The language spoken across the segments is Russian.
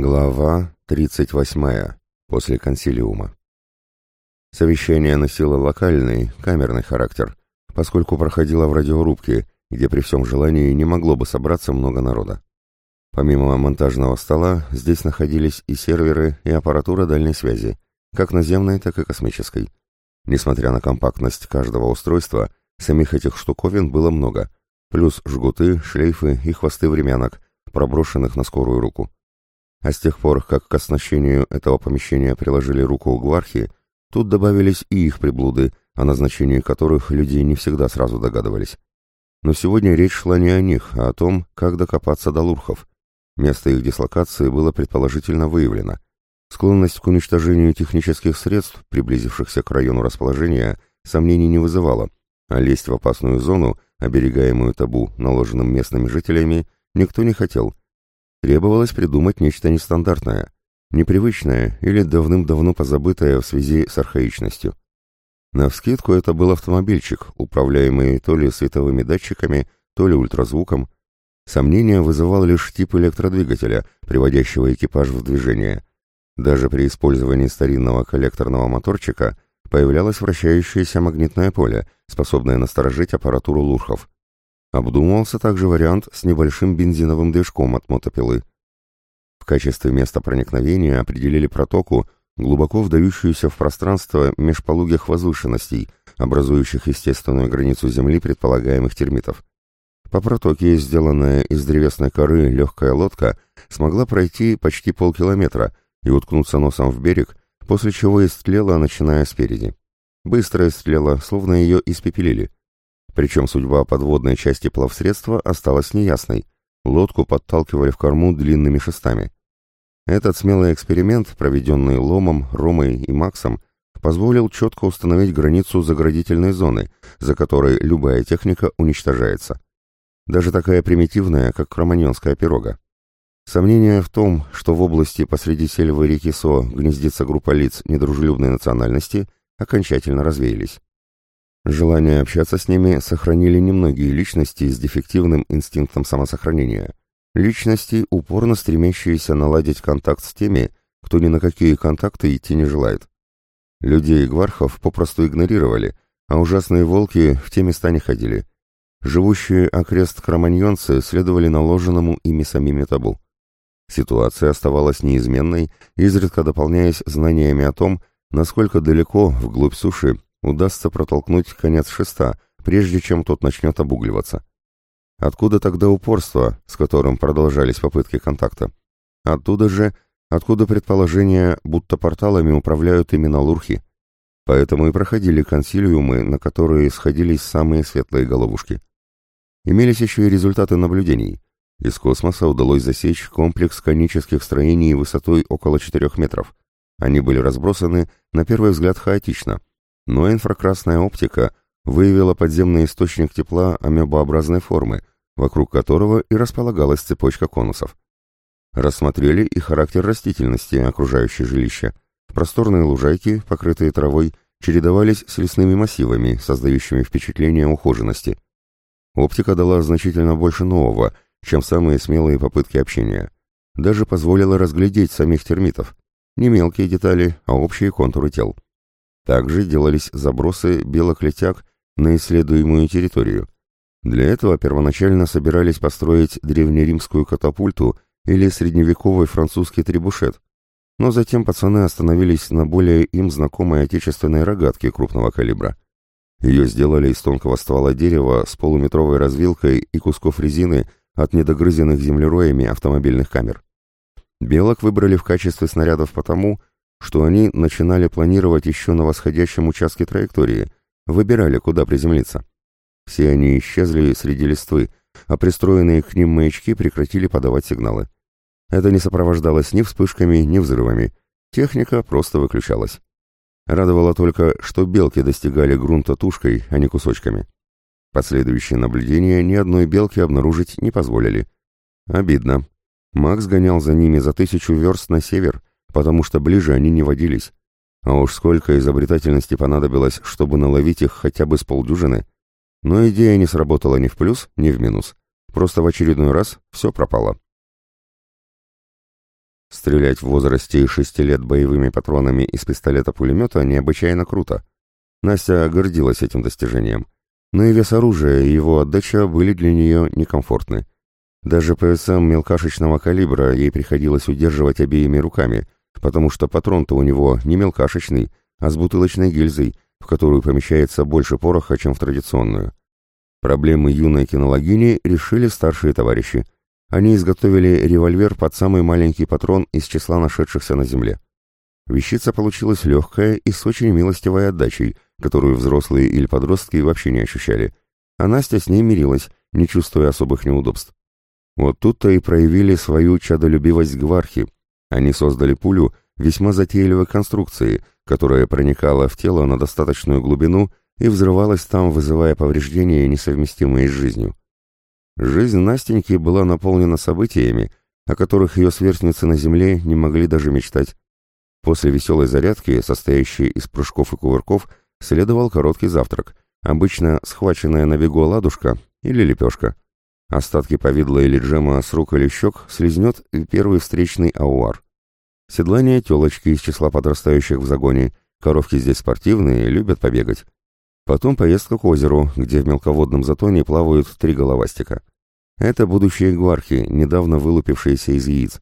Глава 38. После консилиума. Совещание носило локальный, камерный характер, поскольку проходило в радиорубке, где при всем желании не могло бы собраться много народа. Помимо монтажного стола, здесь находились и серверы, и аппаратура дальней связи, как наземной, так и космической. Несмотря на компактность каждого устройства, самих этих штуковин было много, плюс жгуты, шлейфы и хвосты времянок, проброшенных на скорую руку. А с тех пор, как к оснащению этого помещения приложили руку гвархи, тут добавились и их приблуды, о назначении которых люди не всегда сразу догадывались. Но сегодня речь шла не о них, а о том, как докопаться до лурхов. Место их дислокации было предположительно выявлено. Склонность к уничтожению технических средств, приблизившихся к району расположения, сомнений не вызывала, а лезть в опасную зону, оберегаемую табу, наложенным местными жителями, никто не хотел – Требовалось придумать нечто нестандартное, непривычное или давным-давно позабытое в связи с архаичностью. Навскидку это был автомобильчик, управляемый то ли световыми датчиками, то ли ультразвуком. Сомнение вызывал лишь тип электродвигателя, приводящего экипаж в движение. Даже при использовании старинного коллекторного моторчика появлялось вращающееся магнитное поле, способное насторожить аппаратуру лурхов. Обдумывался также вариант с небольшим бензиновым движком от мотопилы. В качестве места проникновения определили протоку, глубоко вдающуюся в пространство межполугих возвышенностей, образующих естественную границу Земли предполагаемых термитов. По протоке, сделанная из древесной коры легкая лодка, смогла пройти почти полкилометра и уткнуться носом в берег, после чего истлела, начиная спереди. Быстро истлела, словно ее испепелили. Причем судьба подводной части плавсредства осталась неясной. Лодку подталкивали в корму длинными шестами. Этот смелый эксперимент, проведенный Ломом, Ромой и Максом, позволил четко установить границу заградительной зоны, за которой любая техника уничтожается. Даже такая примитивная, как кроманьонская пирога. Сомнения в том, что в области посреди сельвы реки Со гнездится группа лиц недружелюбной национальности, окончательно развеялись. Желание общаться с ними сохранили немногие личности с дефективным инстинктом самосохранения. Личности, упорно стремящиеся наладить контакт с теми, кто ни на какие контакты идти не желает. Людей гвархов попросту игнорировали, а ужасные волки в те места не ходили. Живущие окрест кроманьонцы следовали наложенному ими самими табу. Ситуация оставалась неизменной, изредка дополняясь знаниями о том, насколько далеко, вглубь суши, удастся протолкнуть конец шеста, прежде чем тот начнет обугливаться. Откуда тогда упорство, с которым продолжались попытки контакта? Оттуда же, откуда предположение, будто порталами управляют именно лурхи. Поэтому и проходили консилиумы, на которые сходились самые светлые головушки. Имелись еще и результаты наблюдений. Из космоса удалось засечь комплекс конических строений высотой около 4 метров. Они были разбросаны, на первый взгляд, хаотично, но инфракрасная оптика выявила подземный источник тепла амебообразной формы, вокруг которого и располагалась цепочка конусов. Рассмотрели и характер растительности окружающей жилища. Просторные лужайки, покрытые травой, чередовались с лесными массивами, создающими впечатление ухоженности. Оптика дала значительно больше нового, чем самые смелые попытки общения. Даже позволила разглядеть самих термитов. Не мелкие детали, а общие контуры тел. Также делались забросы белых летяг на исследуемую территорию. Для этого первоначально собирались построить древнеримскую катапульту или средневековый французский требушет, но затем пацаны остановились на более им знакомой отечественной рогатке крупного калибра. Ее сделали из тонкого ствола дерева с полуметровой развилкой и кусков резины от недогрызенных землероями автомобильных камер. Белок выбрали в качестве снарядов потому, что они начинали планировать еще на восходящем участке траектории, выбирали, куда приземлиться. Все они исчезли среди листвы, а пристроенные к ним маячки прекратили подавать сигналы. Это не сопровождалось ни вспышками, ни взрывами. Техника просто выключалась. Радовало только, что белки достигали грунта тушкой, а не кусочками. Последующие наблюдения ни одной белки обнаружить не позволили. Обидно. Макс гонял за ними за тысячу верст на север, потому что ближе они не водились. А уж сколько изобретательности понадобилось, чтобы наловить их хотя бы с полдюжины. Но идея не сработала ни в плюс, ни в минус. Просто в очередной раз все пропало. Стрелять в возрасте шести лет боевыми патронами из пистолета-пулемета необычайно круто. Настя гордилась этим достижением. Но и вес оружия и его отдача были для нее некомфортны. Даже ПСМ мелкашечного калибра ей приходилось удерживать обеими руками, потому что патрон-то у него не мелкашечный, а с бутылочной гильзой, в которую помещается больше пороха, чем в традиционную. Проблемы юной кинологини решили старшие товарищи. Они изготовили револьвер под самый маленький патрон из числа нашедшихся на земле. Вещица получилась легкая и с очень милостивой отдачей, которую взрослые или подростки вообще не ощущали, а Настя с ней мирилась, не чувствуя особых неудобств. Вот тут-то и проявили свою чадолюбивость гвархи. Они создали пулю весьма затейливой конструкции, которая проникала в тело на достаточную глубину и взрывалась там, вызывая повреждения, несовместимые с жизнью. Жизнь Настеньки была наполнена событиями, о которых ее сверстницы на земле не могли даже мечтать. После веселой зарядки, состоящей из прыжков и кувырков, следовал короткий завтрак, обычно схваченная на бегу оладушка или лепешка. Остатки повидла или джема с рук или щек слезнет первый встречный ауар. Седлание телочки из числа подрастающих в загоне, коровки здесь спортивные, любят побегать. Потом поездка к озеру, где в мелководном затоне плавают три головастика. Это будущие гвархи, недавно вылупившиеся из яиц.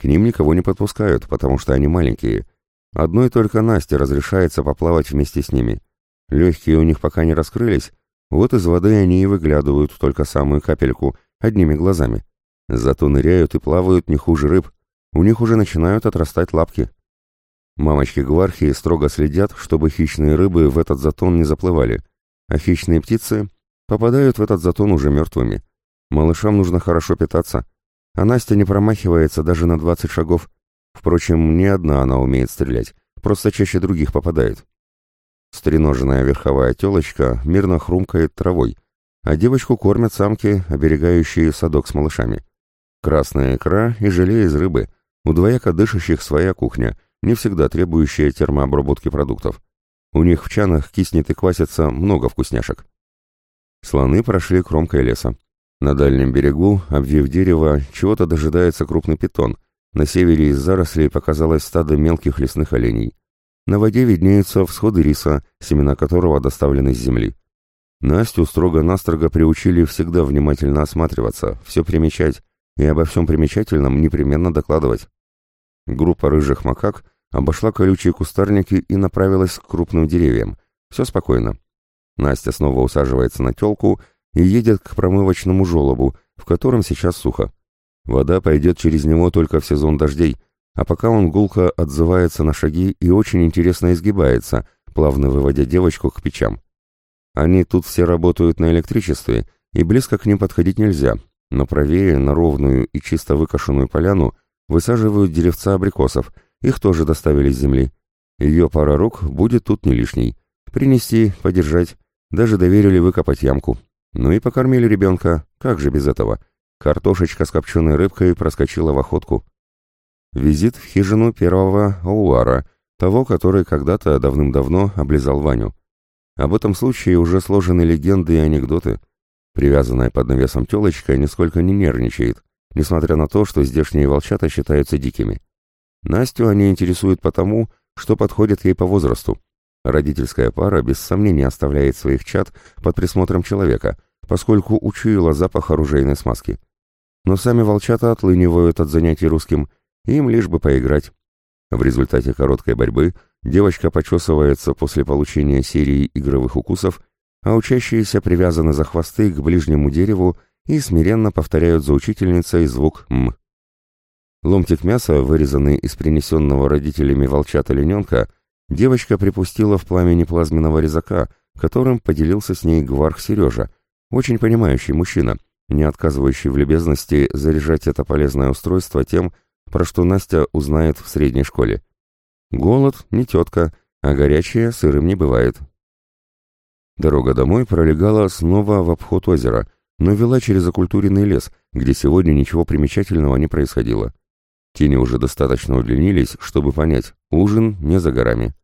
К ним никого не подпускают, потому что они маленькие. Одной только Насте разрешается поплавать вместе с ними. Легкие у них пока не раскрылись, вот из воды они и выглядывают только самую капельку, одними глазами. Зато ныряют и плавают не хуже рыб. У них уже начинают отрастать лапки. Мамочки-гвархи строго следят, чтобы хищные рыбы в этот затон не заплывали, а хищные птицы попадают в этот затон уже мертвыми. Малышам нужно хорошо питаться, а Настя не промахивается даже на 20 шагов. Впрочем, не одна она умеет стрелять, просто чаще других попадает. Стреноженная верховая телочка мирно хрумкает травой, а девочку кормят самки, оберегающие садок с малышами. Красная икра и желе из рыбы, у двояко дышащих своя кухня — не всегда требующая термообработки продуктов. У них в чанах киснет и квасится много вкусняшек. Слоны прошли кромкой леса. На дальнем берегу, обвив дерево, чего-то дожидается крупный питон. На севере из зарослей показалось стадо мелких лесных оленей. На воде виднеются всходы риса, семена которого доставлены с земли. Настю строго-настрого приучили всегда внимательно осматриваться, все примечать, и обо всем примечательном непременно докладывать. Группа рыжих макак обошла колючие кустарники и направилась к крупным деревьям. Все спокойно. Настя снова усаживается на телку и едет к промывочному желобу, в котором сейчас сухо. Вода пойдет через него только в сезон дождей, а пока он гулко отзывается на шаги и очень интересно изгибается, плавно выводя девочку к печам. Они тут все работают на электричестве, и близко к ним подходить нельзя, но правее, на ровную и чисто выкошенную поляну, высаживают деревца абрикосов, их тоже доставили с земли. Ее пара рук будет тут не лишней. Принести, подержать, даже доверили выкопать ямку. Ну и покормили ребенка, как же без этого. Картошечка с копченой рыбкой проскочила в охотку. Визит в хижину первого Ауара, того, который когда-то давным-давно облизал Ваню. Об этом случае уже сложены легенды и анекдоты. Привязанная под навесом телочка нисколько не нервничает, несмотря на то, что здешние волчата считаются дикими. Настю они интересуют потому, что подходят ей по возрасту. Родительская пара без сомнения оставляет своих чад под присмотром человека, поскольку учуяла запах оружейной смазки. Но сами волчата отлынивают от занятий русским, им лишь бы поиграть. В результате короткой борьбы девочка почесывается после получения серии игровых укусов, а учащиеся привязаны за хвосты к ближнему дереву и смиренно повторяют за учительницей звук «м». Ломтик мяса, вырезанный из принесенного родителями волчата-лененка, девочка припустила в пламени плазменного резака, которым поделился с ней гварх Сережа, очень понимающий мужчина, не отказывающий в любезности заряжать это полезное устройство тем, про что Настя узнает в средней школе. Голод не тетка, а горячее сырым не бывает. Дорога домой пролегала снова в обход озера, но вела через окультуренный лес, где сегодня ничего примечательного не происходило. Тени уже достаточно удлинились, чтобы понять, ужин не за горами.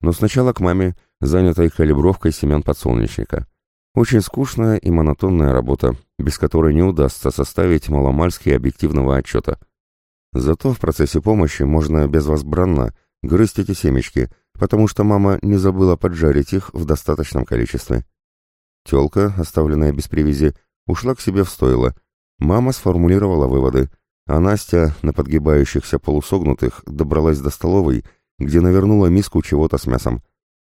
Но сначала к маме, занятой калибровкой семян подсолнечника. Очень скучная и монотонная работа, без которой не удастся составить маломальски объективного отчета. Зато в процессе помощи можно безвозбранно грызть эти семечки, потому что мама не забыла поджарить их в достаточном количестве. Телка, оставленная без привязи, ушла к себе в стойло. Мама сформулировала выводы, а Настя на подгибающихся полусогнутых добралась до столовой, где навернула миску чего-то с мясом.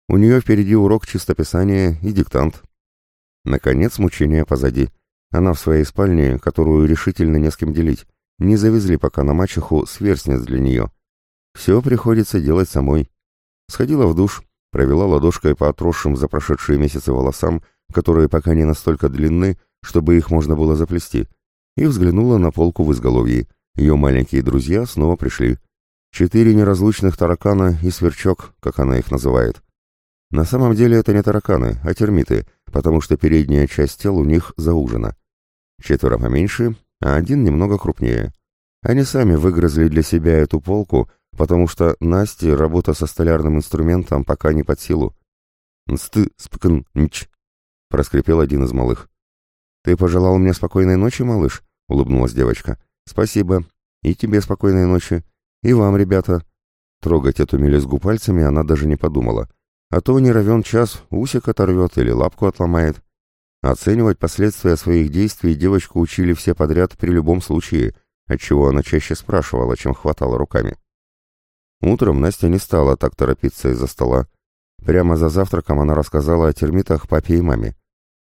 У нее впереди урок чистописания и диктант. Наконец мучения позади. Она в своей спальне, которую решительно не с кем делить. Не завезли пока на мачеху сверстниц для нее. Все приходится делать самой. Сходила в душ, провела ладошкой по отросшим за прошедшие месяцы волосам, которые пока не настолько длинны, чтобы их можно было заплести, и взглянула на полку в изголовье. Ее маленькие друзья снова пришли. Четыре неразлучных таракана и сверчок, как она их называет. На самом деле это не тараканы, а термиты, потому что передняя часть тел у них заужена. Четверо поменьше, а один немного крупнее. Они сами выгрызли для себя эту полку, потому что Насте работа со столярным инструментом пока не под силу. «Нсты, спкн, нч», — проскрипел один из малых. «Ты пожелал мне спокойной ночи, малыш?» — улыбнулась девочка. «Спасибо. И тебе спокойной ночи. И вам, ребята». Трогать эту мелезгу пальцами она даже не подумала. А то не равен час, усик оторвет или лапку отломает. Оценивать последствия своих действий девочку учили все подряд при любом случае, отчего она чаще спрашивала, чем хватала руками. Утром Настя не стала так торопиться из-за стола. Прямо за завтраком она рассказала о термитах папе и маме.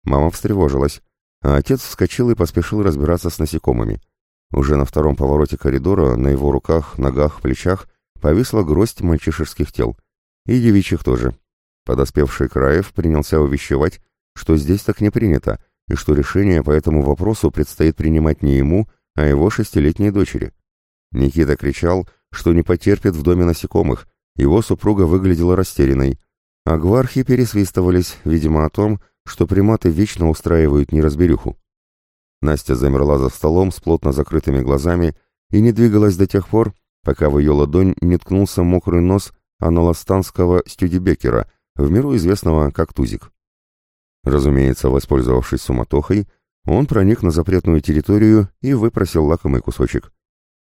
Мама встревожилась, а отец вскочил и поспешил разбираться с насекомыми. Уже на втором повороте коридора на его руках, ногах, плечах повисла гроздь мальчишеских тел. И девичьих тоже. Подоспевший Краев принялся увещевать, что здесь так не принято, и что решение по этому вопросу предстоит принимать не ему, а его шестилетней дочери. Никита кричал, что не потерпит в доме насекомых, его супруга выглядела растерянной, а гвархи пересвистывались, видимо, о том, что приматы вечно устраивают неразберюху. Настя замерла за столом с плотно закрытыми глазами и не двигалась до тех пор, пока в ее ладонь не ткнулся мокрый нос аналастанского стюдибекера, в миру известного как Тузик. Разумеется, воспользовавшись суматохой, он проник на запретную территорию и выпросил лакомый кусочек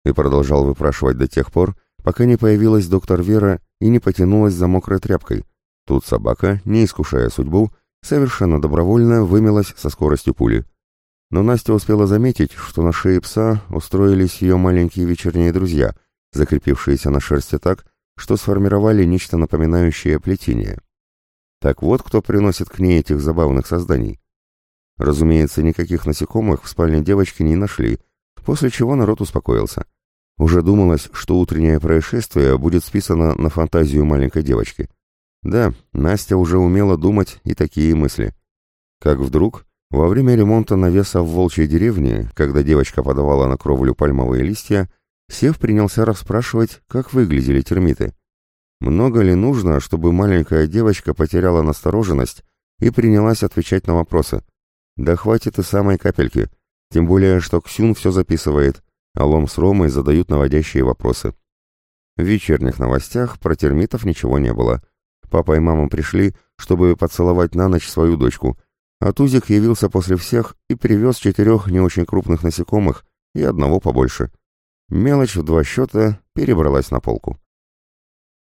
и продолжал выпрашивать до тех пор, пока не появилась доктор Вера и не потянулась за мокрой тряпкой. Тут собака, не искушая судьбу, совершенно добровольно вымелась со скоростью пули. Но Настя успела заметить, что на шее пса устроились ее маленькие вечерние друзья, закрепившиеся на шерсти так, что сформировали нечто напоминающее плетение. Так вот, кто приносит к ней этих забавных созданий. Разумеется, никаких насекомых в спальне девочки не нашли, после чего народ успокоился. Уже думалось, что утреннее происшествие будет списано на фантазию маленькой девочки. Да, Настя уже умела думать и такие мысли. Как вдруг, во время ремонта навеса в Волчьей деревне, когда девочка подавала на кровлю пальмовые листья, Сев принялся расспрашивать, как выглядели термиты. Много ли нужно, чтобы маленькая девочка потеряла настороженность и принялась отвечать на вопросы? Да хватит и самой капельки, тем более, что Ксюн все записывает, а Лом с Ромой задают наводящие вопросы. В вечерних новостях про термитов ничего не было. Папа и мама пришли, чтобы поцеловать на ночь свою дочку, а Тузик явился после всех и привез четырех не очень крупных насекомых и одного побольше. Мелочь в два счета перебралась на полку.